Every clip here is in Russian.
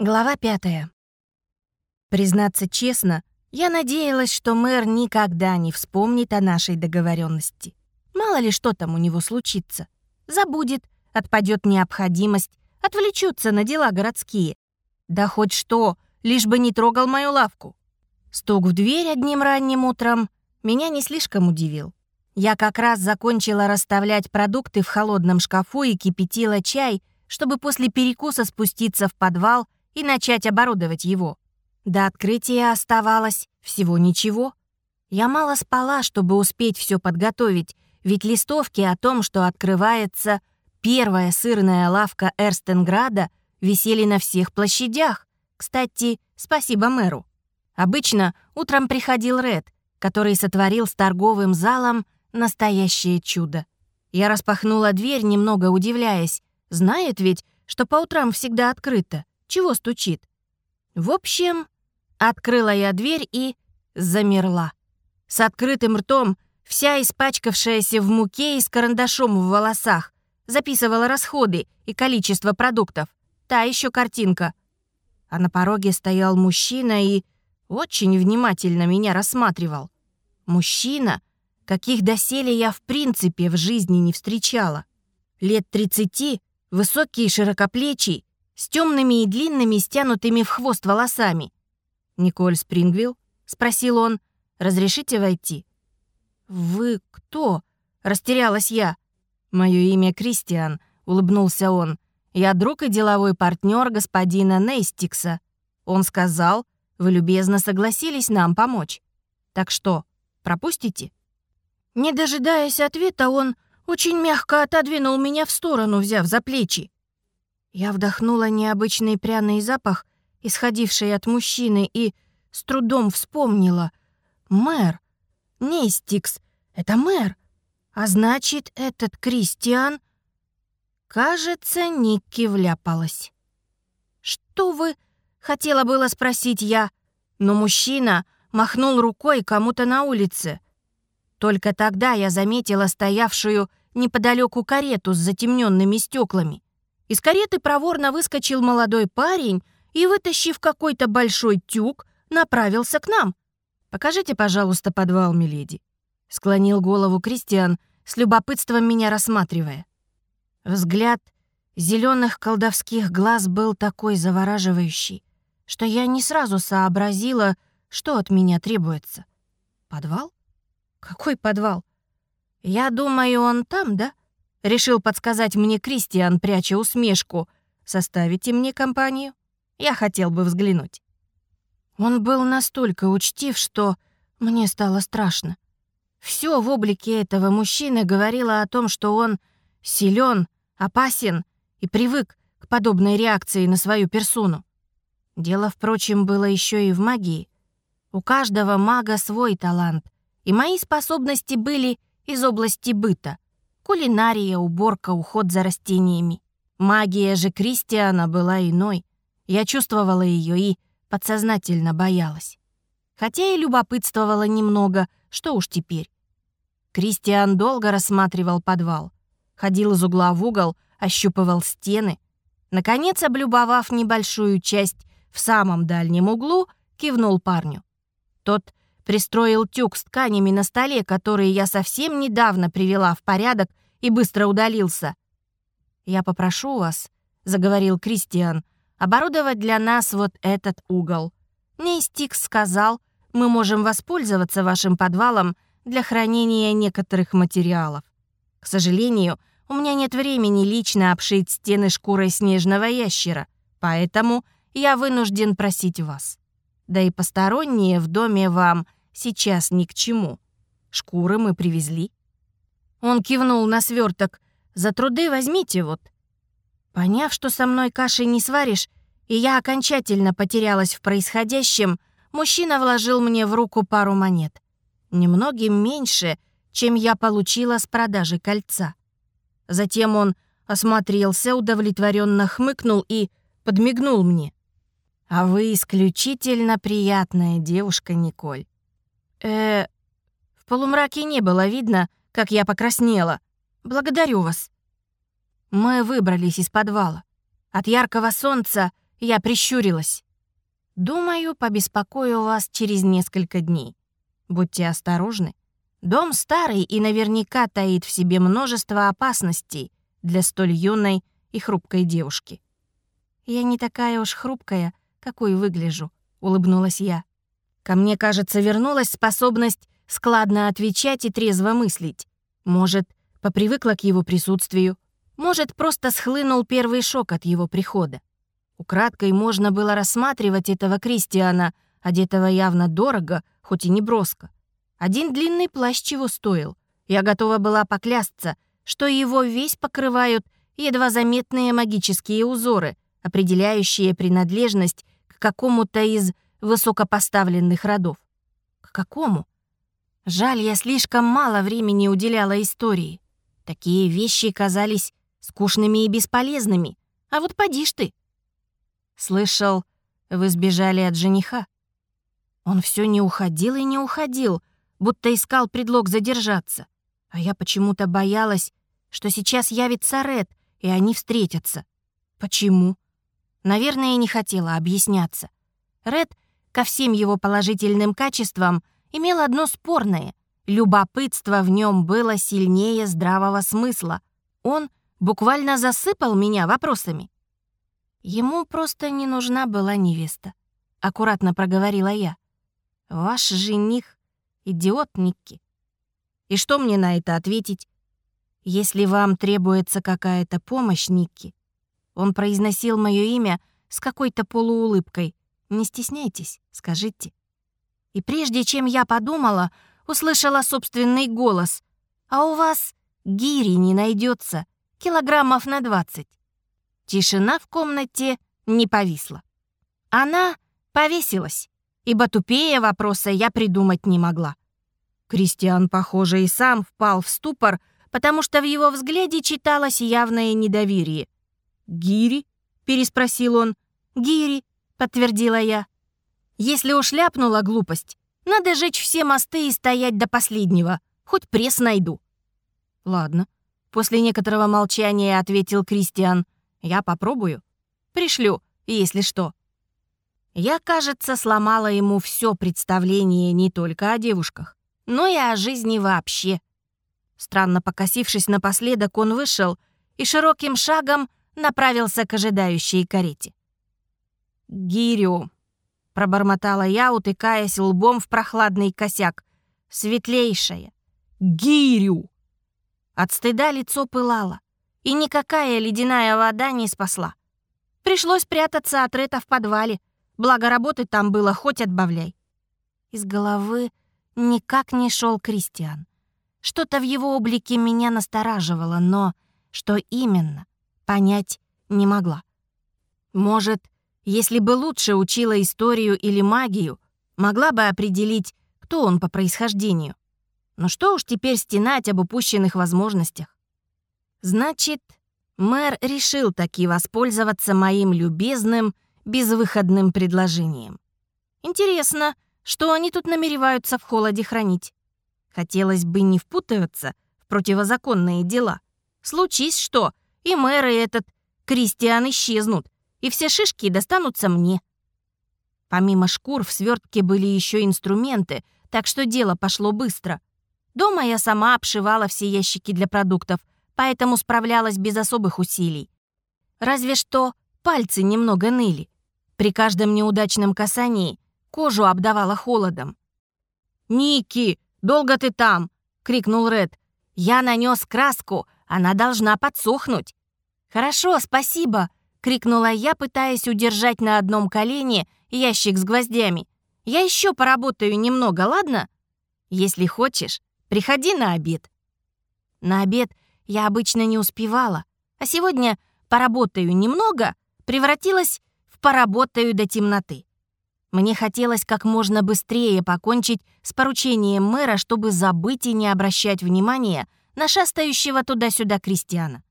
Глава пятая. Признаться честно, я надеялась, что мэр никогда не вспомнит о нашей договоренности. Мало ли что там у него случится. Забудет, отпадет необходимость, отвлечется на дела городские. Да хоть что, лишь бы не трогал мою лавку. Стук в дверь одним ранним утром меня не слишком удивил. Я как раз закончила расставлять продукты в холодном шкафу и кипятила чай, чтобы после перекуса спуститься в подвал и начать оборудовать его. До открытия оставалось всего ничего. Я мало спала, чтобы успеть все подготовить, ведь листовки о том, что открывается первая сырная лавка Эрстенграда, висели на всех площадях. Кстати, спасибо мэру. Обычно утром приходил Ред, который сотворил с торговым залом настоящее чудо. Я распахнула дверь, немного удивляясь. Знает ведь, что по утрам всегда открыто. Чего стучит? В общем, открыла я дверь и замерла. С открытым ртом, вся испачкавшаяся в муке и с карандашом в волосах, записывала расходы и количество продуктов. Та еще картинка. А на пороге стоял мужчина и очень внимательно меня рассматривал. Мужчина, каких доселе я в принципе в жизни не встречала. Лет тридцати, высокий и широкоплечий, с темными и длинными, стянутыми в хвост волосами. «Николь Спрингвилл?» — спросил он. «Разрешите войти?» «Вы кто?» — растерялась я. «Мое имя Кристиан», — улыбнулся он. «Я друг и деловой партнер господина Нейстикса. Он сказал, вы любезно согласились нам помочь. Так что, пропустите?» Не дожидаясь ответа, он очень мягко отодвинул меня в сторону, взяв за плечи. Я вдохнула необычный пряный запах, исходивший от мужчины, и с трудом вспомнила. Мэр. Нейстикс. Это мэр. А значит, этот Кристиан... Кажется, Никки вляпалась. «Что вы...» — хотела было спросить я, но мужчина махнул рукой кому-то на улице. Только тогда я заметила стоявшую неподалеку карету с затемненными стеклами. Из кареты проворно выскочил молодой парень и, вытащив какой-то большой тюк, направился к нам. «Покажите, пожалуйста, подвал, миледи», — склонил голову Кристиан, с любопытством меня рассматривая. Взгляд зеленых колдовских глаз был такой завораживающий, что я не сразу сообразила, что от меня требуется. «Подвал? Какой подвал? Я думаю, он там, да?» Решил подсказать мне Кристиан, пряча усмешку. «Составите мне компанию? Я хотел бы взглянуть». Он был настолько учтив, что мне стало страшно. Все в облике этого мужчины говорило о том, что он силен, опасен и привык к подобной реакции на свою персону. Дело, впрочем, было еще и в магии. У каждого мага свой талант, и мои способности были из области быта — Кулинария, уборка, уход за растениями. Магия же Кристиана была иной. Я чувствовала ее и подсознательно боялась. Хотя и любопытствовала немного, что уж теперь. Кристиан долго рассматривал подвал. Ходил из угла в угол, ощупывал стены. Наконец, облюбовав небольшую часть в самом дальнем углу, кивнул парню. Тот пристроил тюк с тканями на столе, который я совсем недавно привела в порядок и быстро удалился. «Я попрошу вас», — заговорил Кристиан, «оборудовать для нас вот этот угол. Нейстикс сказал, мы можем воспользоваться вашим подвалом для хранения некоторых материалов. К сожалению, у меня нет времени лично обшить стены шкурой снежного ящера, поэтому я вынужден просить вас. Да и посторонние в доме вам — сейчас ни к чему. Шкуры мы привезли. Он кивнул на сверток. За труды возьмите вот. Поняв, что со мной каши не сваришь, и я окончательно потерялась в происходящем, мужчина вложил мне в руку пару монет. Немногим меньше, чем я получила с продажи кольца. Затем он осмотрелся, удовлетворенно хмыкнул и подмигнул мне. «А вы исключительно приятная девушка, Николь э В полумраке не было видно, как я покраснела. Благодарю вас. Мы выбрались из подвала. От яркого солнца Я прищурилась. «Думаю, побеспокою вас через несколько дней. Будьте осторожны. Дом старый и наверняка таит в себе множество опасностей для столь юной и хрупкой девушки». «Я не такая уж хрупкая, какой выгляжу», — улыбнулась я. Ко мне, кажется, вернулась способность складно отвечать и трезво мыслить. Может, попривыкла к его присутствию, может, просто схлынул первый шок от его прихода. Украдкой можно было рассматривать этого Кристиана, одетого явно дорого, хоть и не броско. Один длинный плащ чего стоил. Я готова была поклясться, что его весь покрывают едва заметные магические узоры, определяющие принадлежность к какому-то из высокопоставленных родов. К какому? Жаль, я слишком мало времени уделяла истории. Такие вещи казались скучными и бесполезными. А вот поди ж ты. Слышал, вы сбежали от жениха. Он все не уходил и не уходил, будто искал предлог задержаться. А я почему-то боялась, что сейчас явится Ред, и они встретятся. Почему? Наверное, не хотела объясняться. Ред ко всем его положительным качествам имел одно спорное. Любопытство в нем было сильнее здравого смысла. Он буквально засыпал меня вопросами. Ему просто не нужна была невеста, аккуратно проговорила я. Ваш жених — идиот Никки. И что мне на это ответить? Если вам требуется какая-то помощь, Никки, он произносил мое имя с какой-то полуулыбкой. Не стесняйтесь, скажите. И прежде чем я подумала, услышала собственный голос. «А у вас гири не найдется, килограммов на двадцать». Тишина в комнате не повисла. Она повесилась, ибо тупее вопроса я придумать не могла. Кристиан, похоже, и сам впал в ступор, потому что в его взгляде читалось явное недоверие. «Гири?» — переспросил он. «Гири», — подтвердила я. «Если уж ляпнула глупость, надо жечь все мосты и стоять до последнего. Хоть пресс найду». «Ладно», — после некоторого молчания ответил Кристиан. Я попробую. Пришлю, если что. Я, кажется, сломала ему все представление не только о девушках, но и о жизни вообще. Странно покосившись напоследок, он вышел и широким шагом направился к ожидающей карете. «Гирю», — пробормотала я, утыкаясь лбом в прохладный косяк. «Светлейшая! Гирю!» От стыда лицо пылало и никакая ледяная вода не спасла. Пришлось прятаться от Рета в подвале, благо работы там было хоть отбавляй. Из головы никак не шел Кристиан. Что-то в его облике меня настораживало, но что именно, понять не могла. Может, если бы лучше учила историю или магию, могла бы определить, кто он по происхождению. Но что уж теперь стенать об упущенных возможностях. Значит, мэр решил таки воспользоваться моим любезным, безвыходным предложением. Интересно, что они тут намереваются в холоде хранить? Хотелось бы не впутываться в противозаконные дела. Случись что, и мэр и этот Кристиан исчезнут, и все шишки достанутся мне. Помимо шкур в свертке были еще инструменты, так что дело пошло быстро. Дома я сама обшивала все ящики для продуктов, поэтому справлялась без особых усилий. Разве что пальцы немного ныли. При каждом неудачном касании кожу обдавала холодом. «Ники, долго ты там?» — крикнул Ред. «Я нанес краску, она должна подсохнуть». «Хорошо, спасибо!» — крикнула я, пытаясь удержать на одном колене ящик с гвоздями. «Я еще поработаю немного, ладно? Если хочешь, приходи на обед». На обед я обычно не успевала, а сегодня «поработаю немного» превратилась в «поработаю до темноты». Мне хотелось как можно быстрее покончить с поручением мэра, чтобы забыть и не обращать внимания на шастающего туда-сюда крестьяна.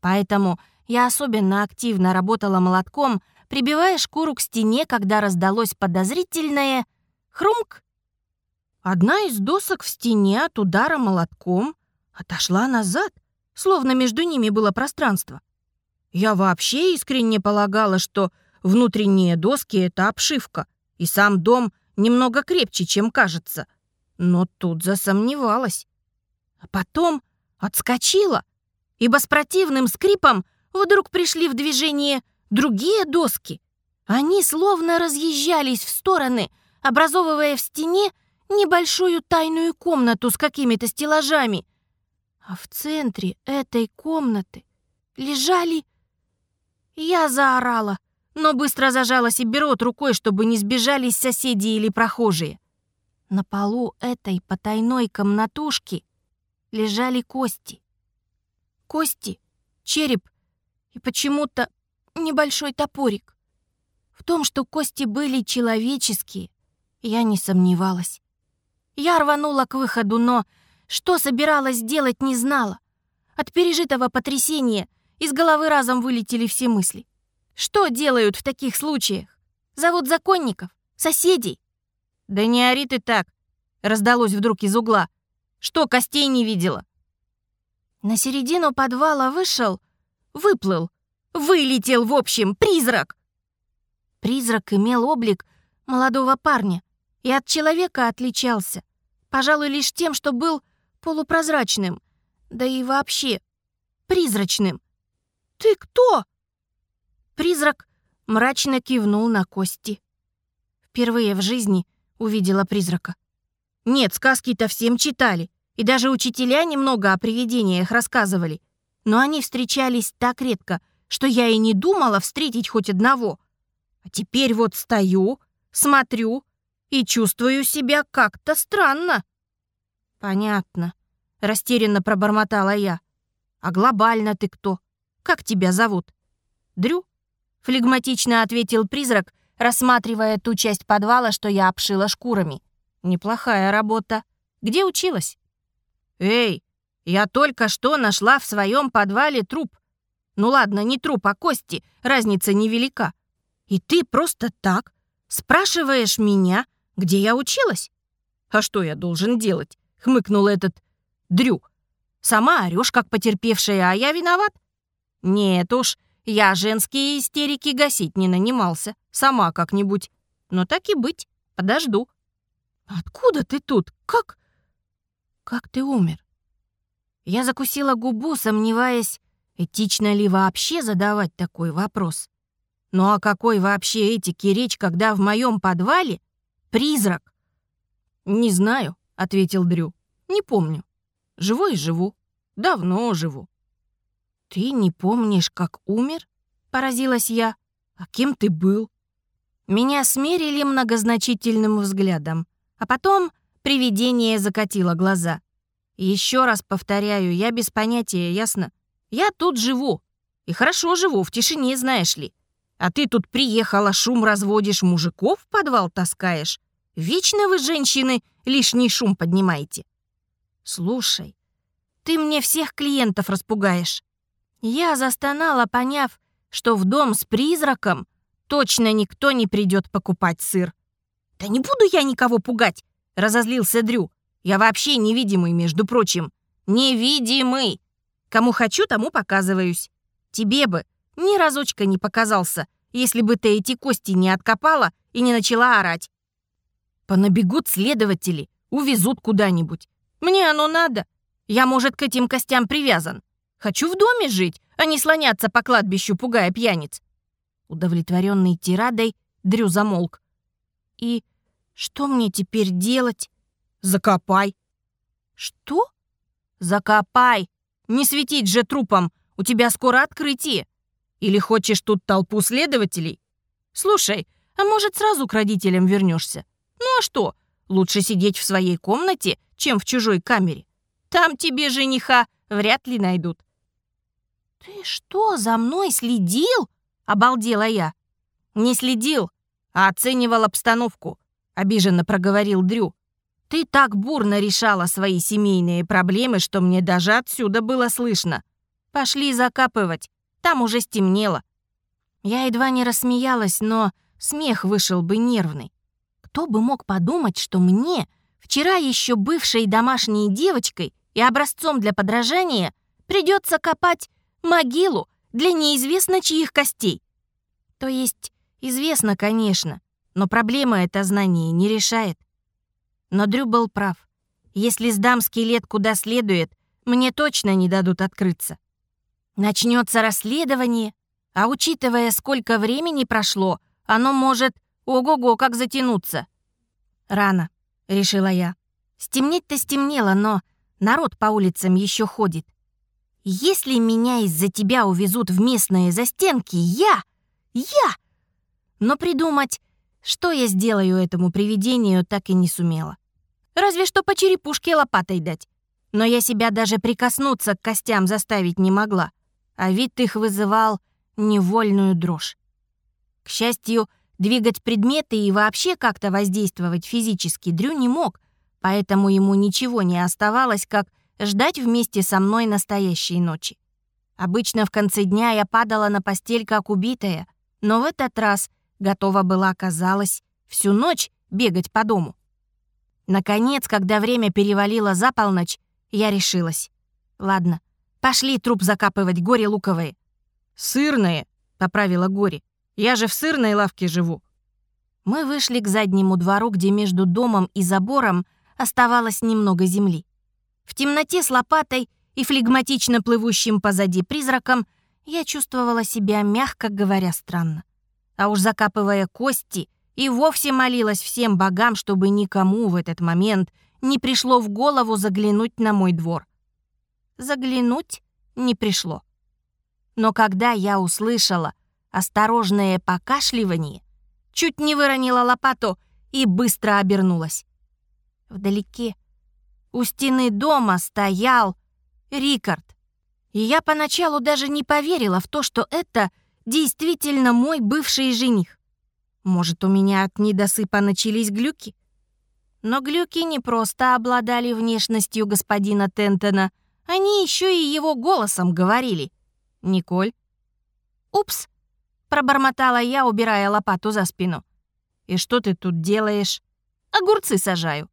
Поэтому я особенно активно работала молотком, прибивая шкуру к стене, когда раздалось подозрительное «хрумк». Одна из досок в стене от удара молотком отошла назад — словно между ними было пространство. Я вообще искренне полагала, что внутренние доски — это обшивка, и сам дом немного крепче, чем кажется. Но тут засомневалась. А потом отскочила, ибо с противным скрипом вдруг пришли в движение другие доски. Они словно разъезжались в стороны, образовывая в стене небольшую тайную комнату с какими-то стеллажами. А в центре этой комнаты лежали... Я заорала, но быстро зажала себе рот рукой, чтобы не сбежались соседи или прохожие. На полу этой потайной комнатушки лежали кости. Кости, череп и почему-то небольшой топорик. В том, что кости были человеческие, я не сомневалась. Я рванула к выходу, но что собиралась делать, не знала. От пережитого потрясения из головы разом вылетели все мысли. Что делают в таких случаях? Зовут законников? Соседей? Да не ори ты так, раздалось вдруг из угла. Что, костей не видела? На середину подвала вышел, выплыл, вылетел, в общем, призрак. Призрак имел облик молодого парня и от человека отличался, пожалуй, лишь тем, что был полупрозрачным, да и вообще призрачным. «Ты кто?» Призрак мрачно кивнул на кости. Впервые в жизни увидела призрака. Нет, сказки-то всем читали, и даже учителя немного о привидениях рассказывали, но они встречались так редко, что я и не думала встретить хоть одного. А теперь вот стою, смотрю и чувствую себя как-то странно. Понятно, растерянно пробормотала я. А глобально ты кто? Как тебя зовут? Дрю? Флегматично ответил призрак, рассматривая ту часть подвала, что я обшила шкурами. Неплохая работа. Где училась? Эй, я только что нашла в своем подвале труп. Ну ладно, не труп, а кости, разница невелика. И ты просто так спрашиваешь меня, где я училась? А что я должен делать? Хмыкнул этот Дрю. Сама орёшь, как потерпевшая, а я виноват? Нет уж, я женские истерики гасить не нанимался. Сама как-нибудь. Но так и быть, подожду. Откуда ты тут? Как? Как ты умер? Я закусила губу, сомневаясь, этично ли вообще задавать такой вопрос. Ну а какой вообще этике речь, когда в моем подвале призрак? Не знаю, ответил Дрю. Не помню. Живу и живу. Давно живу. Ты не помнишь, как умер? Поразилась я. А кем ты был? Меня смерили многозначительным взглядом, а потом привидение закатило глаза. Еще раз повторяю, я без понятия, ясно? Я тут живу. И хорошо живу, в тишине, знаешь ли. А ты тут приехала, шум разводишь, мужиков в подвал таскаешь. Вечно вы, женщины, лишний шум поднимаете. Слушай, ты мне всех клиентов распугаешь. Я застонала, поняв, что в дом с призраком точно никто не придет покупать сыр. «Да не буду я никого пугать!» — разозлился Дрю. «Я вообще невидимый, между прочим. Невидимый! Кому хочу, тому показываюсь. Тебе бы ни разочка не показался, если бы ты эти кости не откопала и не начала орать. Понабегут следователи, увезут куда-нибудь. Мне оно надо. Я, может, к этим костям привязан. Хочу в доме жить, а не слоняться по кладбищу, пугая пьяниц. Удовлетворенный тирадой, Дрю замолк. И что мне теперь делать? Закопай. Что? Закопай. Не светить же трупом. У тебя скоро открытие. Или хочешь тут толпу следователей? Слушай, а может, сразу к родителям вернешься? Ну а что? Лучше сидеть в своей комнате, чем в чужой камере. Там тебе жениха вряд ли найдут. «Ты что, за мной следил?» — обалдела я. «Не следил, а оценивал обстановку», — обиженно проговорил Дрю. «Ты так бурно решала свои семейные проблемы, что мне даже отсюда было слышно. Пошли закапывать, там уже стемнело». Я едва не рассмеялась, но смех вышел бы нервный. Кто бы мог подумать, что мне, вчера еще бывшей домашней девочкой и образцом для подражания, придется копать могилу для неизвестно чьих костей. То есть Известно, конечно, но проблема это знание не решает. Но Дрю был прав. Если сдам скелет куда следует, мне точно не дадут открыться. Начнется расследование, а учитывая, сколько времени прошло, оно может, ого-го, как затянуться. Рано, решила я. Стемнеть-то стемнело, но народ по улицам еще ходит. Если меня из-за тебя увезут в местные застенки, я... я... Но придумать, что я сделаю этому привидению, так и не сумела. Разве что по черепушке лопатой дать. Но я себя даже прикоснуться к костям заставить не могла, а вид их вызывал невольную дрожь. К счастью, двигать предметы и вообще как-то воздействовать физически Дрю не мог, поэтому ему ничего не оставалось, как ждать вместе со мной настоящей ночи. Обычно в конце дня я падала на постель как убитая, но в этот раз готова была, казалось, всю ночь бегать по дому. Наконец, когда время перевалило за полночь, я решилась. Ладно, пошли труп закапывать, горе луковые. «Сырные», — поправила горе. «Я же в сырной лавке живу». Мы вышли к заднему двору, где между домом и забором оставалось немного земли. В темноте с лопатой и флегматично плывущим позади призраком я чувствовала себя, мягко говоря, странно. А уж закапывая кости, и вовсе молилась всем богам, чтобы никому в этот момент не пришло в голову заглянуть на мой двор. Заглянуть не пришло. Но когда я услышала осторожное покашливание, чуть не выронила лопату и быстро обернулась. Вдалеке у стены дома стоял Рикард. И я поначалу даже не поверила в то, что это действительно мой бывший жених. Может, у меня от недосыпа начались глюки? Но глюки не просто обладали внешностью господина Тентона, они еще и его голосом говорили. «Николь?» «Упс!» — пробормотала я, убирая лопату за спину. «И что ты тут делаешь?» «Огурцы сажаю».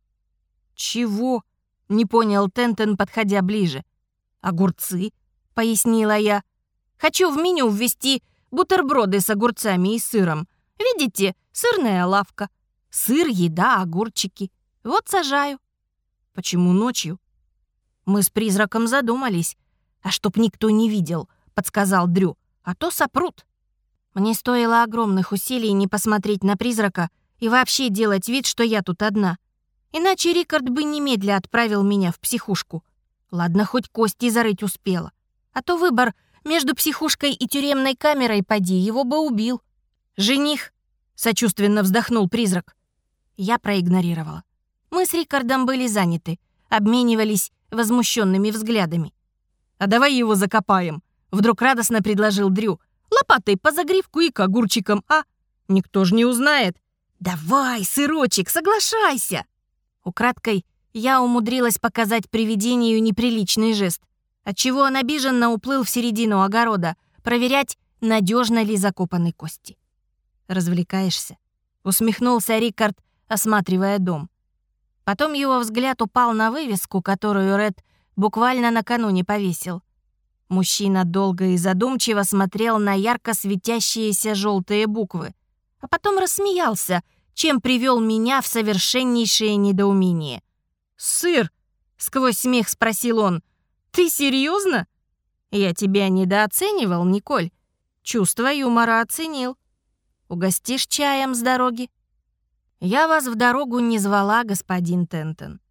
«Чего?» Не понял Тентон, подходя ближе. «Огурцы?» — пояснила я. «Хочу в меню ввести бутерброды с огурцами и сыром. Видите, сырная лавка. Сыр, еда, огурчики. Вот сажаю». «Почему ночью?» Мы с призраком задумались. «А чтоб никто не видел», — подсказал Дрю. «А то сопрут». Мне стоило огромных усилий не посмотреть на призрака и вообще делать вид, что я тут одна. Иначе Рикард бы немедля отправил меня в психушку. Ладно, хоть кости зарыть успела. А то выбор между психушкой и тюремной камерой, поди, его бы убил. «Жених!» — сочувственно вздохнул призрак. Я проигнорировала. Мы с Рикардом были заняты, обменивались возмущенными взглядами. «А давай его закопаем», — вдруг радостно предложил Дрю. «Лопатой по загривку и к огурчикам, а? Никто ж не узнает». «Давай, сырочек, соглашайся!» Украдкой я умудрилась показать привидению неприличный жест, отчего он обиженно уплыл в середину огорода, проверять, надежно ли закопаны кости. «Развлекаешься?» — усмехнулся Рикард, осматривая дом. Потом его взгляд упал на вывеску, которую Ред буквально накануне повесил. Мужчина долго и задумчиво смотрел на ярко светящиеся желтые буквы, а потом рассмеялся — чем привел меня в совершеннейшее недоумение. «Сыр!» — сквозь смех спросил он. «Ты серьезно? Я тебя недооценивал, Николь. Чувство юмора оценил. Угостишь чаем с дороги?» «Я вас в дорогу не звала, господин Тентон.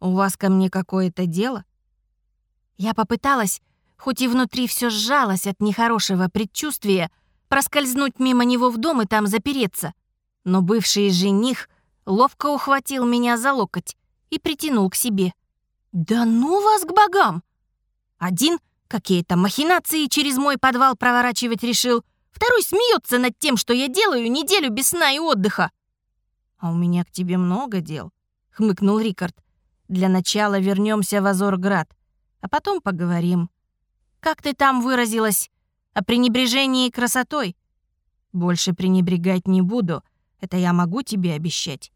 У вас ко мне какое-то дело?» Я попыталась, хоть и внутри все сжалось от нехорошего предчувствия, проскользнуть мимо него в дом и там запереться но бывший жених ловко ухватил меня за локоть и притянул к себе. «Да ну вас к богам!» Один какие-то махинации через мой подвал проворачивать решил, второй смеется над тем, что я делаю неделю без сна и отдыха. «А у меня к тебе много дел», — хмыкнул Рикард. «Для начала вернемся в Азорград, а потом поговорим. Как ты там выразилась? О пренебрежении красотой?» «Больше пренебрегать не буду», это я могу тебе обещать».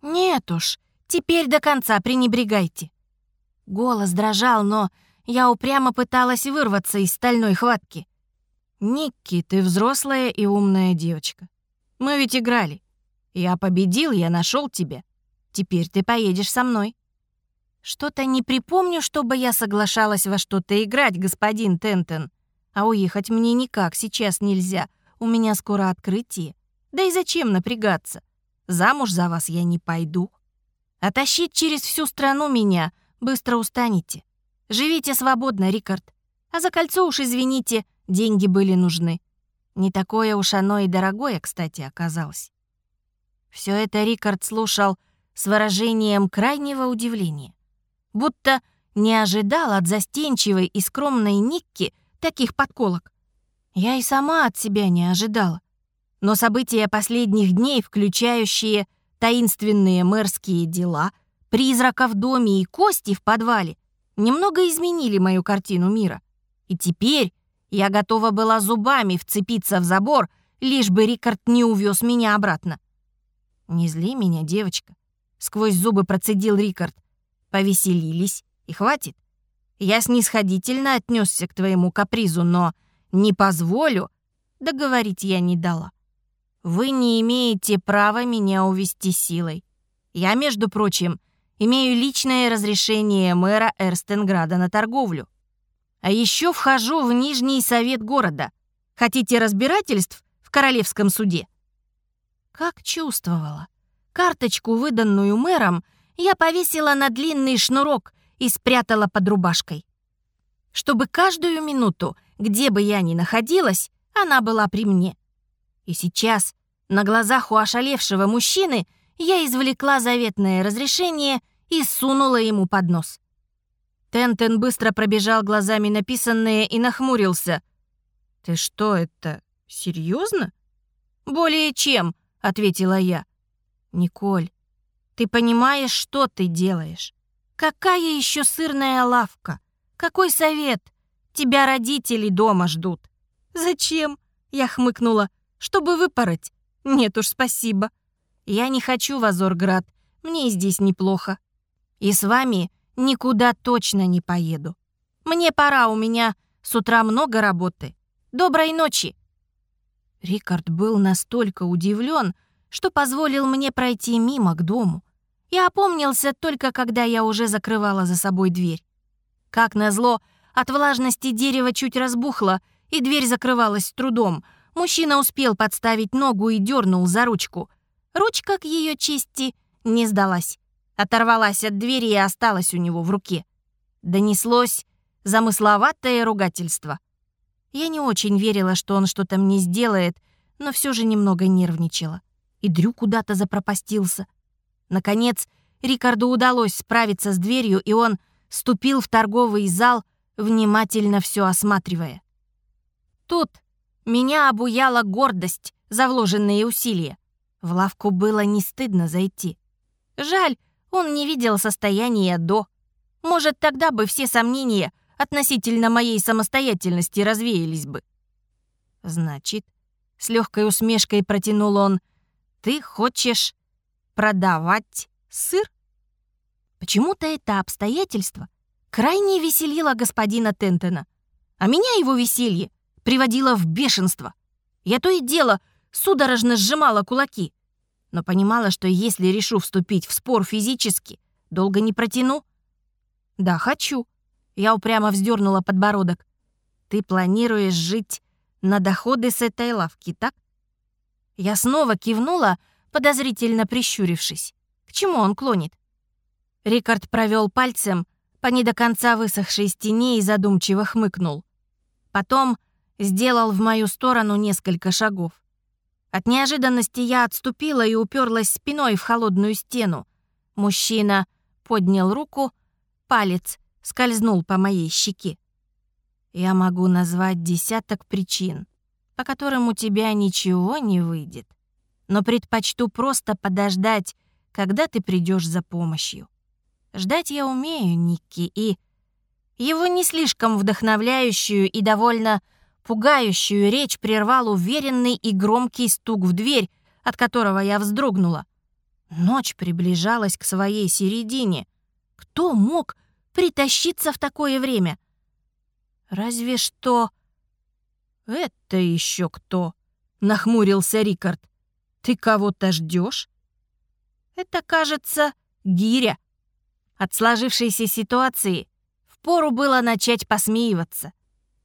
«Нет уж, теперь до конца пренебрегайте». Голос дрожал, но я упрямо пыталась вырваться из стальной хватки. «Никки, ты взрослая и умная девочка. Мы ведь играли. Я победил, я нашел тебя. Теперь ты поедешь со мной». «Что-то не припомню, чтобы я соглашалась во что-то играть, господин Тентон. А уехать мне никак сейчас нельзя. У меня скоро открытие. Да и зачем напрягаться? Замуж за вас я не пойду. А тащить через всю страну меня быстро устанете. Живите свободно, Рикард. А за кольцо уж, извините, деньги были нужны. Не такое уж оно и дорогое, кстати, оказалось. Все это Рикард слушал с выражением крайнего удивления. Будто не ожидал от застенчивой и скромной Никки таких подколок. Я и сама от себя не ожидала. Но события последних дней, включающие таинственные мэрские дела, призрака в доме и кости в подвале, немного изменили мою картину мира. И теперь я готова была зубами вцепиться в забор, лишь бы Рикард не увез меня обратно. «Не зли меня, девочка», — сквозь зубы процедил Рикард. «Повеселились, и хватит. Я снисходительно отнесся к твоему капризу, но не позволю, договорить я не дала. Вы не имеете права меня увести силой. Я, между прочим, имею личное разрешение мэра Эрстенграда на торговлю. А еще вхожу в Нижний совет города. Хотите разбирательств в королевском суде? Как чувствовала. Карточку, выданную мэром, я повесила на длинный шнурок и спрятала под рубашкой. Чтобы каждую минуту, где бы я ни находилась, она была при мне. И сейчас, на глазах у ошалевшего мужчины, я извлекла заветное разрешение и сунула ему под нос. Тентен быстро пробежал глазами написанное и нахмурился. «Ты что это, серьезно?» «Более чем», — ответила я. «Николь, ты понимаешь, что ты делаешь? Какая еще сырная лавка? Какой совет? Тебя родители дома ждут». «Зачем?» — я хмыкнула. «Чтобы выпороть? Нет уж, спасибо. Я не хочу в Азорград, мне здесь неплохо. И с вами никуда точно не поеду. Мне пора, у меня с утра много работы. Доброй ночи!» Рикард был настолько удивлен, что позволил мне пройти мимо к дому. Я опомнился только, когда я уже закрывала за собой дверь. Как назло, от влажности дерево чуть разбухло, и дверь закрывалась с трудом. Мужчина успел подставить ногу и дернул за ручку. Ручка, к ее чести, не сдалась оторвалась от двери и осталась у него в руке. Донеслось замысловатое ругательство. Я не очень верила, что он что-то мне сделает, но все же немного нервничала. И Дрю куда-то запропастился. Наконец, Рикарду удалось справиться с дверью, и он ступил в торговый зал, внимательно все осматривая. Тут меня обуяла гордость за вложенные усилия. В лавку было не стыдно зайти. Жаль, он не видел состояния до. Может, тогда бы все сомнения относительно моей самостоятельности развеялись бы. Значит, с легкой усмешкой протянул он, ты хочешь продавать сыр? Почему-то это обстоятельство крайне веселило господина Тентона, а меня его веселье приводило в бешенство. Я то и дело судорожно сжимала кулаки но понимала, что если решу вступить в спор физически, долго не протяну. «Да, хочу». Я упрямо вздернула подбородок. «Ты планируешь жить на доходы с этой лавки, так?» Я снова кивнула, подозрительно прищурившись. К чему он клонит? Рикард провел пальцем по не до конца высохшей стене и задумчиво хмыкнул. Потом сделал в мою сторону несколько шагов. От неожиданности я отступила и уперлась спиной в холодную стену. Мужчина поднял руку, палец скользнул по моей щеке. Я могу назвать десяток причин, по которым у тебя ничего не выйдет. Но предпочту просто подождать, когда ты придешь за помощью. Ждать я умею, Никки, и... Его не слишком вдохновляющую и довольно Пугающую речь прервал уверенный и громкий стук в дверь, от которого я вздрогнула. Ночь приближалась к своей середине. Кто мог притащиться в такое время? Разве что... «Это еще кто?» — нахмурился Рикард. Ты кого-то ждешь? Это, кажется, гиря. От сложившейся ситуации впору было начать посмеиваться.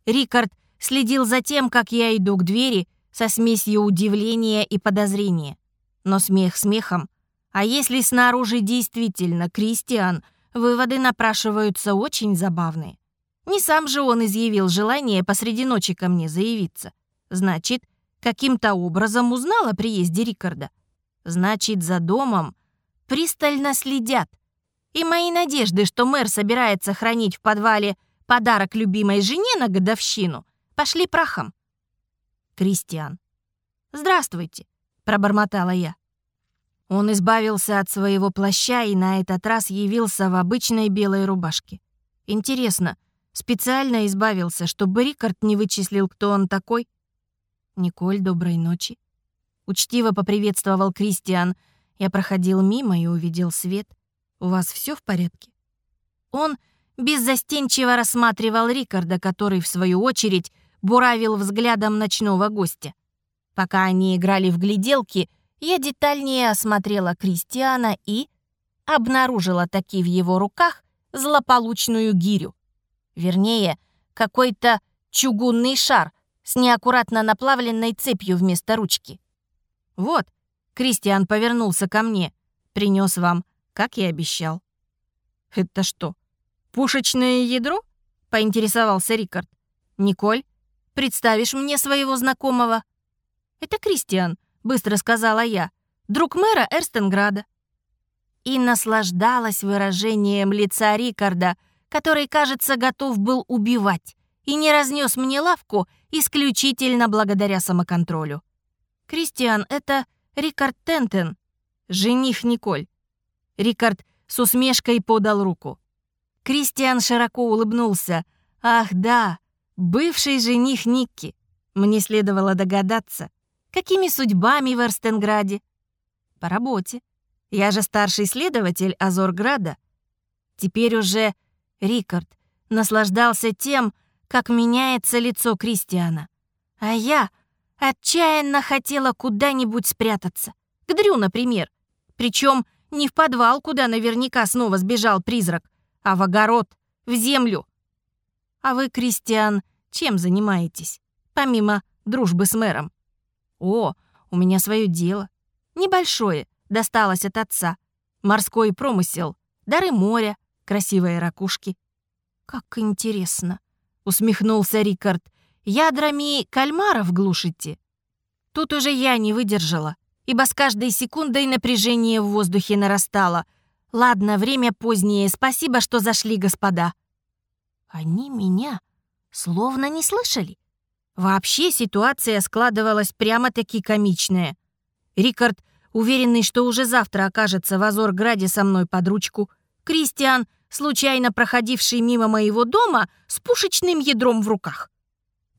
Рикард следил за тем, как я иду к двери со смесью удивления и подозрения. Но смех смехом. А если снаружи действительно Кристиан, выводы напрашиваются очень забавные. Не сам же он изъявил желание посреди ночи ко мне заявиться. Значит, каким-то образом узнал о приезде Рикарда. Значит, за домом пристально следят. И мои надежды, что мэр собирается хранить в подвале подарок любимой жене на годовщину, пошли прахом. Кристиан. «Здравствуйте», — пробормотала я. Он избавился от своего плаща и на этот раз явился в обычной белой рубашке. Интересно, специально избавился, чтобы Рикард не вычислил, кто он такой? «Николь, доброй ночи». Учтиво поприветствовал Кристиан. Я проходил мимо и увидел свет. «У вас все в порядке?» Он беззастенчиво рассматривал Рикарда, который, в свою очередь, буравил взглядом ночного гостя. Пока они играли в гляделки, я детальнее осмотрела Кристиана и обнаружила таки в его руках злополучную гирю. Вернее, какой-то чугунный шар, с неаккуратно наплавленной цепью вместо ручки. «Вот», — Кристиан повернулся ко мне, — «принес вам, как и обещал». «Это что, пушечное ядро?» — поинтересовался Рикард. «Николь, представишь мне своего знакомого?» «Это Кристиан», — быстро сказала я, — «друг мэра Эрстенграда». И наслаждалась выражением лица Рикарда, который, кажется, готов был убивать и не разнес мне лавку исключительно благодаря самоконтролю. «Кристиан, это Рикард Тентен, жених Николь». Рикард с усмешкой подал руку. Кристиан широко улыбнулся. «Ах, да, бывший жених Никки. Мне следовало догадаться, какими судьбами в Эрстенграде?» «По работе. Я же старший следователь Азорграда». Теперь уже Рикард наслаждался тем, как меняется лицо Кристиана. А я отчаянно хотела куда-нибудь спрятаться. К Дрю, например. Причем не в подвал, куда наверняка снова сбежал призрак, а в огород, в землю. А вы, Кристиан, чем занимаетесь, помимо дружбы с мэром? О, у меня свое дело. Небольшое, досталось от отца. Морской промысел, дары моря, красивые ракушки. Как интересно усмехнулся Рикард. «Ядрами кальмаров глушите?» Тут уже я не выдержала, ибо с каждой секундой напряжение в воздухе нарастало. «Ладно, время позднее, спасибо, что зашли, господа». Они меня словно не слышали. Вообще ситуация складывалась прямо-таки комичная. Рикард, уверенный, что уже завтра окажется в Азорграде со мной под ручку, Кристиан, случайно проходивший мимо моего дома с пушечным ядром в руках.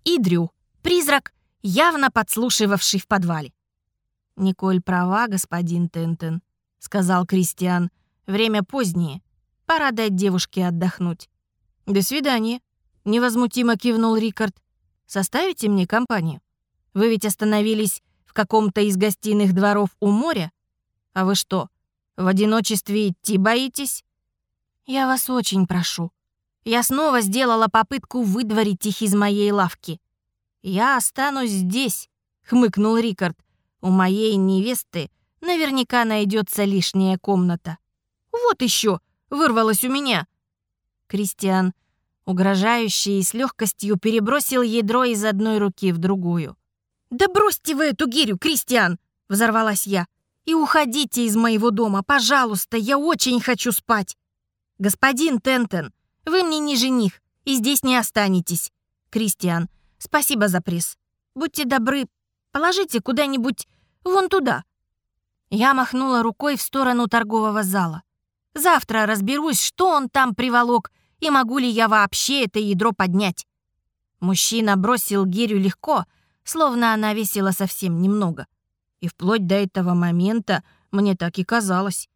И Дрю, призрак, явно подслушивавший в подвале. «Николь права, господин Тентен», — сказал Кристиан. «Время позднее. Пора дать девушке отдохнуть». «До свидания», — невозмутимо кивнул Рикард. «Составите мне компанию? Вы ведь остановились в каком-то из гостиных дворов у моря? А вы что, в одиночестве идти боитесь?» «Я вас очень прошу». Я снова сделала попытку выдворить их из моей лавки. «Я останусь здесь», — хмыкнул Рикард. «У моей невесты наверняка найдется лишняя комната». «Вот еще!» — вырвалось у меня. Кристиан, угрожающий и с легкостью перебросил ядро из одной руки в другую. «Да бросьте вы эту гирю, Кристиан!» — взорвалась я. «И уходите из моего дома, пожалуйста, я очень хочу спать!» «Господин Тентон, вы мне не жених, и здесь не останетесь. Кристиан, спасибо за приз. Будьте добры, положите куда-нибудь вон туда». Я махнула рукой в сторону торгового зала. «Завтра разберусь, что он там приволок, и могу ли я вообще это ядро поднять». Мужчина бросил гирю легко, словно она весила совсем немного. И вплоть до этого момента мне так и казалось.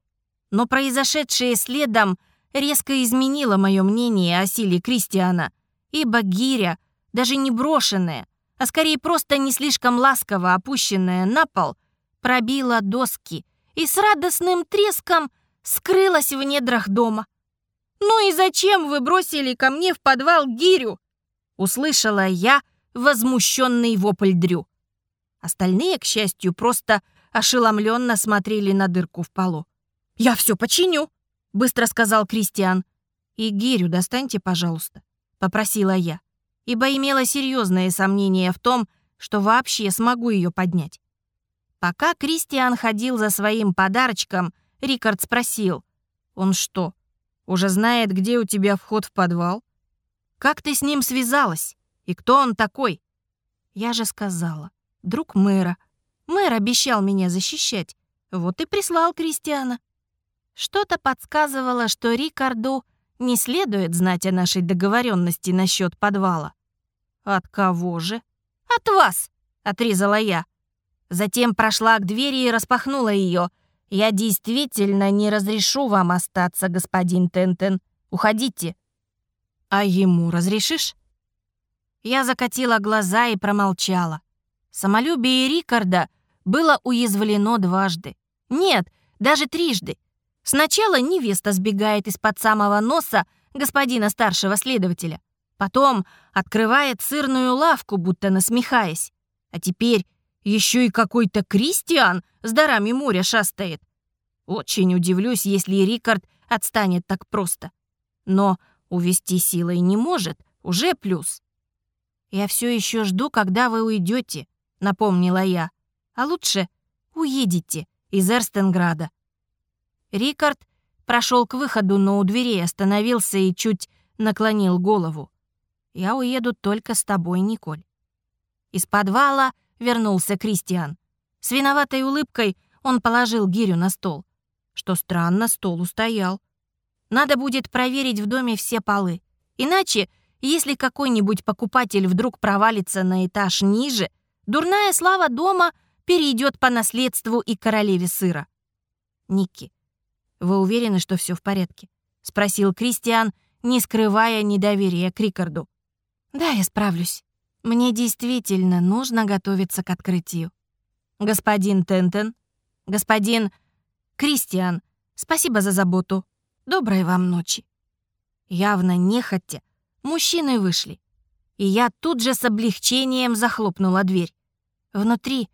Но произошедшее следом — резко изменила мое мнение о силе Кристиана, ибо гиря, даже не брошенная, а скорее просто не слишком ласково опущенная на пол, пробила доски и с радостным треском скрылась в недрах дома. «Ну и зачем вы бросили ко мне в подвал гирю?» Услышала я возмущенный вопль Дрю. Остальные, к счастью, просто ошеломленно смотрели на дырку в полу. «Я все починю», — быстро сказал Кристиан. «И гирю достаньте, пожалуйста», — попросила я, ибо имела серьезное сомнение в том, что вообще смогу ее поднять. Пока Кристиан ходил за своим подарочком, Рикард спросил, «Он что, уже знает, где у тебя вход в подвал? Как ты с ним связалась? И кто он такой?» Я же сказала, друг мэра. Мэр обещал меня защищать, вот и прислал Кристиана. Что-то подсказывало, что Рикарду не следует знать о нашей договоренности насчет подвала. «От кого же?» «От вас!» — отрезала я. Затем прошла к двери и распахнула ее. «Я действительно не разрешу вам остаться, господин Тентен. Уходите». «А ему разрешишь?» Я закатила глаза и промолчала. Самолюбие Рикарда было уязвлено дважды. Нет, даже трижды. Сначала невеста сбегает из-под самого носа господина старшего следователя. Потом открывает сырную лавку, будто насмехаясь. А теперь еще и какой-то Кристиан с дарами моря шастает. Очень удивлюсь, если Рикард отстанет так просто. Но увести силой не может, уже плюс. «Я все еще жду, когда вы уйдете», — напомнила я. «А лучше уедете из Эрстенграда». Рикард прошел к выходу, но у дверей остановился и чуть наклонил голову. «Я уеду только с тобой, Николь». Из подвала вернулся Кристиан. С виноватой улыбкой он положил гирю на стол. Что странно, стол устоял. Надо будет проверить в доме все полы. Иначе, если какой-нибудь покупатель вдруг провалится на этаж ниже, дурная слава дома перейдет по наследству и королеве сыра. Ники, «Вы уверены, что все в порядке?» — спросил Кристиан, не скрывая недоверия к Рикарду. «Да, я справлюсь. Мне действительно нужно готовиться к открытию. Господин Тентен, господин Кристиан, спасибо за заботу. Доброй вам ночи». Явно нехотя мужчины вышли, и я тут же с облегчением захлопнула дверь. Внутри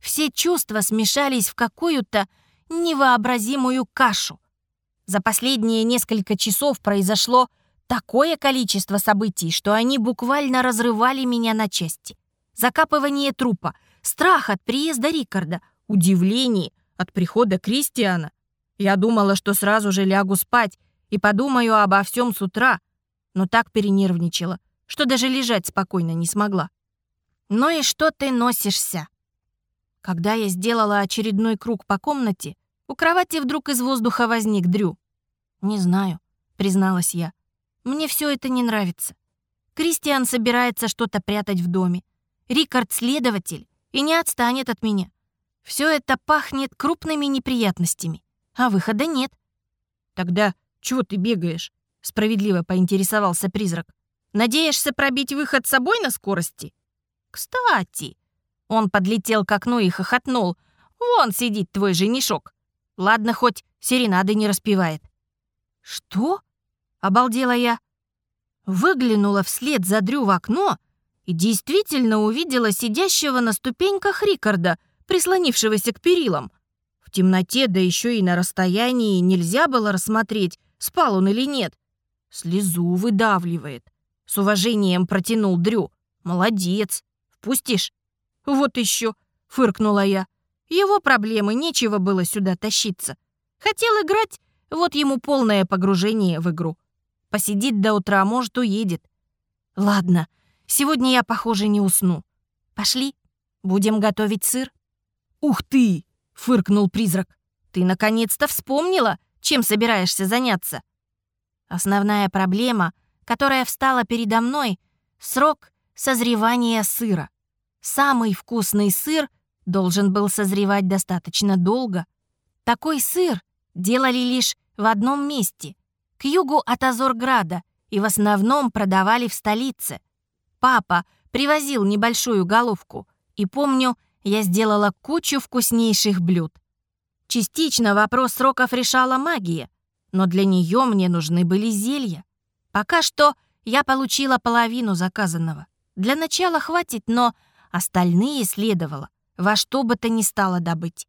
все чувства смешались в какую-то невообразимую кашу. За последние несколько часов произошло такое количество событий, что они буквально разрывали меня на части. Закапывание трупа, страх от приезда Рикарда, удивление от прихода Кристиана. Я думала, что сразу же лягу спать и подумаю обо всем с утра, но так перенервничала, что даже лежать спокойно не смогла. «Ну и что ты носишься?» Когда я сделала очередной круг по комнате, у кровати вдруг из воздуха возник Дрю. «Не знаю», — призналась я. «Мне все это не нравится. Кристиан собирается что-то прятать в доме. Рикард — следователь и не отстанет от меня. Все это пахнет крупными неприятностями, а выхода нет». «Тогда чего ты бегаешь?» — справедливо поинтересовался призрак. «Надеешься пробить выход с собой на скорости?» «Кстати...» Он подлетел к окну и хохотнул. «Вон сидит твой женишок. Ладно, хоть серенады не распевает». «Что?» — обалдела я. Выглянула вслед за Дрю в окно и действительно увидела сидящего на ступеньках Рикарда, прислонившегося к перилам. В темноте, да еще и на расстоянии, нельзя было рассмотреть, спал он или нет. Слезу выдавливает. С уважением протянул Дрю. «Молодец. Впустишь?» «Вот еще», — фыркнула я. «Его проблемы, нечего было сюда тащиться. Хотел играть, вот ему полное погружение в игру. Посидит до утра, может, уедет. Ладно, сегодня я, похоже, не усну. Пошли, будем готовить сыр». «Ух ты!» — фыркнул призрак. «Ты наконец-то вспомнила, чем собираешься заняться?» Основная проблема, которая встала передо мной — срок созревания сыра. Самый вкусный сыр должен был созревать достаточно долго. Такой сыр делали лишь в одном месте, к югу от Азорграда, и в основном продавали в столице. Папа привозил небольшую головку, и помню, я сделала кучу вкуснейших блюд. Частично вопрос сроков решала магия, но для нее мне нужны были зелья. Пока что я получила половину заказанного. Для начала хватит, но остальные следовало во что бы то ни стало добыть.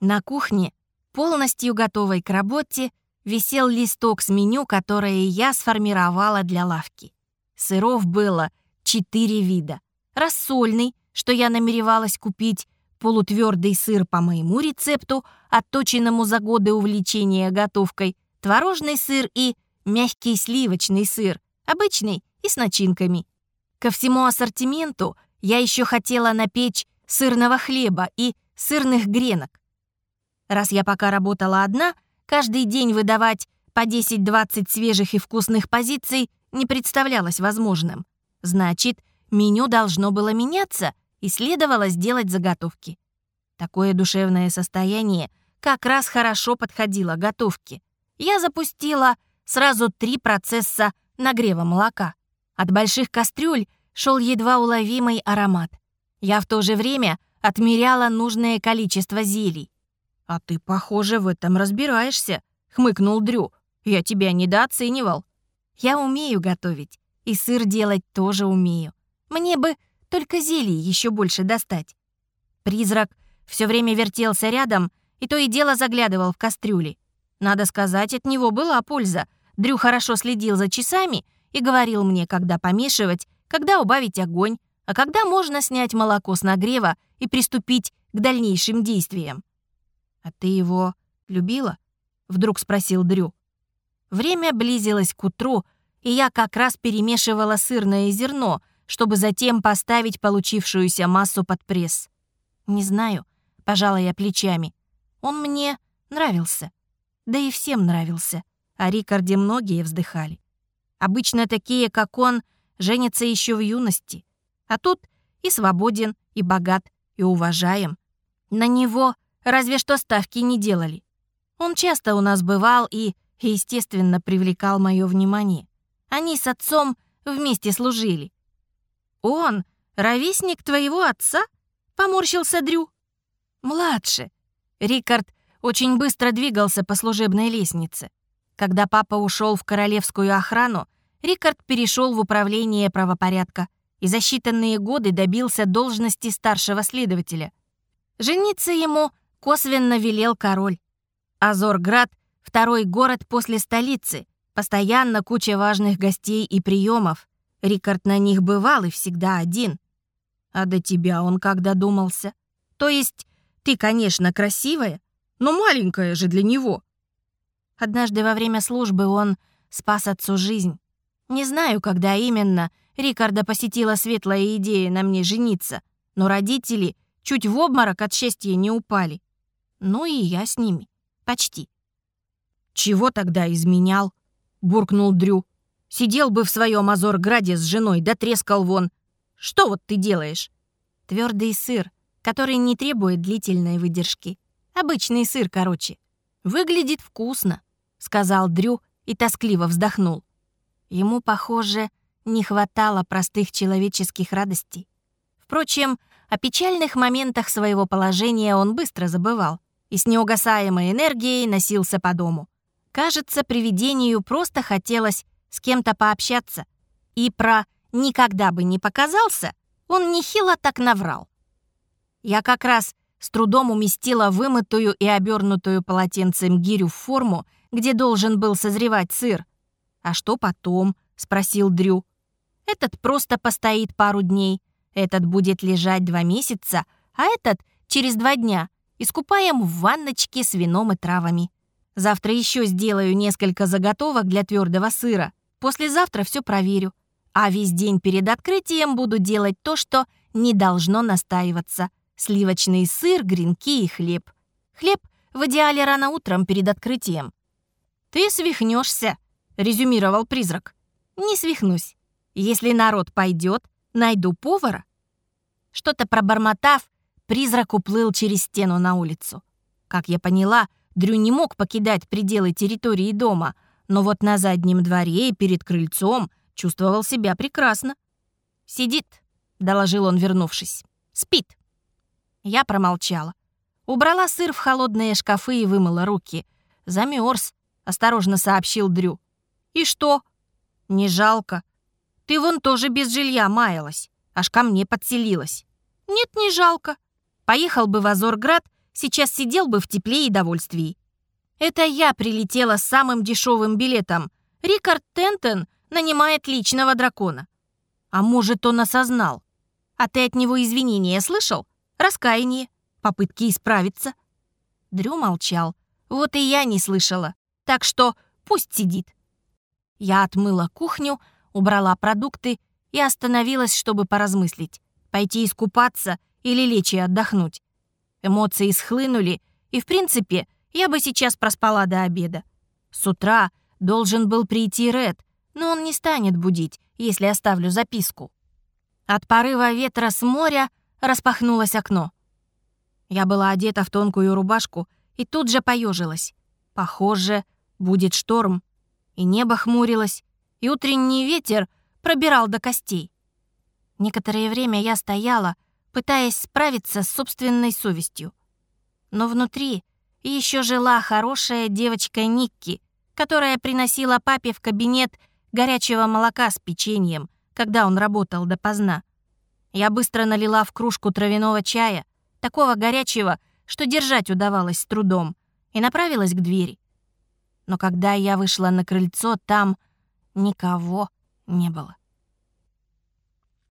На кухне, полностью готовой к работе, висел листок с меню, которое я сформировала для лавки. Сыров было четыре вида. Рассольный, что я намеревалась купить, полутвердый сыр по моему рецепту, отточенному за годы увлечения готовкой, творожный сыр и мягкий сливочный сыр, обычный и с начинками. Ко всему ассортименту я еще хотела напечь сырного хлеба и сырных гренок. Раз я пока работала одна, каждый день выдавать по 10-20 свежих и вкусных позиций не представлялось возможным. Значит, меню должно было меняться, и следовало сделать заготовки. Такое душевное состояние как раз хорошо подходило готовке. Я запустила сразу три процесса нагрева молока. От больших кастрюль шел едва уловимый аромат. Я в то же время отмеряла нужное количество зелий. «А ты, похоже, в этом разбираешься», — хмыкнул Дрю. «Я тебя недооценивал». «Я умею готовить, и сыр делать тоже умею. Мне бы только зелий еще больше достать». Призрак все время вертелся рядом и то и дело заглядывал в кастрюли. Надо сказать, от него была польза. Дрю хорошо следил за часами и говорил мне, когда помешивать, когда убавить огонь, а когда можно снять молоко с нагрева и приступить к дальнейшим действиям. «А ты его любила?» — вдруг спросил Дрю. Время близилось к утру, и я как раз перемешивала сырное зерно, чтобы затем поставить получившуюся массу под пресс. «Не знаю», — пожала я плечами. «Он мне нравился. Да и всем нравился. О Рикарде многие вздыхали. Обычно такие, как он, женятся еще в юности. А тут и свободен, и богат, и уважаем. На него разве что ставки не делали. Он часто у нас бывал и, естественно, привлекал мое внимание. Они с отцом вместе служили. «Он ровесник твоего отца?» — поморщился Дрю. «Младше». Рикард очень быстро двигался по служебной лестнице. Когда папа ушел в королевскую охрану, Рикард перешел в управление правопорядка и за считанные годы добился должности старшего следователя. Жениться ему косвенно велел король. Азорград — второй город после столицы, постоянно куча важных гостей и приемов. Рикард на них бывал и всегда один. А до тебя он как додумался? То есть ты, конечно, красивая, но маленькая же для него. Однажды во время службы он спас отцу жизнь. Не знаю, когда именно Рикарда посетила светлая идея на мне жениться, но родители чуть в обморок от счастья не упали. Ну и я с ними. Почти. «Чего тогда изменял?» — буркнул Дрю. «Сидел бы в своем Азорграде с женой, да трескал вон. Что вот ты делаешь?» Твердый сыр, который не требует длительной выдержки. Обычный сыр, короче. Выглядит вкусно», — сказал Дрю и тоскливо вздохнул. Ему, похоже, не хватало простых человеческих радостей. Впрочем, о печальных моментах своего положения он быстро забывал и с неугасаемой энергией носился по дому. Кажется, привидению просто хотелось с кем-то пообщаться. И про «никогда бы не показался» он нехило так наврал. Я как раз с трудом уместила вымытую и обернутую полотенцем гирю в форму, где должен был созревать сыр. «А что потом?» — спросил Дрю. «Этот просто постоит пару дней, этот будет лежать два месяца, а этот — через два дня, искупаем в ванночке с вином и травами. Завтра еще сделаю несколько заготовок для твердого сыра. Послезавтра все проверю. А весь день перед открытием буду делать то, что не должно настаиваться. Сливочный сыр, гренки и хлеб. Хлеб в идеале рано утром перед открытием. «Ты свихнешься», — резюмировал призрак. «Не свихнусь. Если народ пойдет, найду повара». Что-то пробормотав, Призрак уплыл через стену на улицу. Как я поняла, Дрю не мог покидать пределы территории дома, но вот на заднем дворе и перед крыльцом чувствовал себя прекрасно. «Сидит», — доложил он, вернувшись. «Спит». Я промолчала. Убрала сыр в холодные шкафы и вымыла руки. Замерз, осторожно сообщил Дрю. И что? Не жалко. Ты вон тоже без жилья маялась, аж ко мне подселилась. Нет, не жалко. Поехал бы в Азорград, сейчас сидел бы в тепле и довольствии. Это я прилетела с самым дешевым билетом. Рикард Тентон нанимает личного дракона. А может, он осознал? А ты от него извинения слышал? Раскаяние? Попытки исправиться?» Дрю молчал. Вот и я не слышала. Так что пусть сидит. Я отмыла кухню, убрала продукты и остановилась, чтобы поразмыслить. Пойти искупаться или лечь и отдохнуть. Эмоции схлынули, и, в принципе, я бы сейчас проспала до обеда. С утра должен был прийти Ред, но он не станет будить, если оставлю записку. От порыва ветра с моря распахнулось окно. Я была одета в тонкую рубашку и тут же поежилась. Похоже, будет шторм. И небо хмурилось, и утренний ветер пробирал до костей. Некоторое время я стояла, пытаясь справиться с собственной совестью. Но внутри еще жила хорошая девочка Никки, которая приносила папе в кабинет горячего молока с печеньем, когда он работал допоздна. Я быстро налила в кружку травяного чая, такого горячего, что держать удавалось с трудом, и направилась к двери. Но когда я вышла на крыльцо, там никого не было.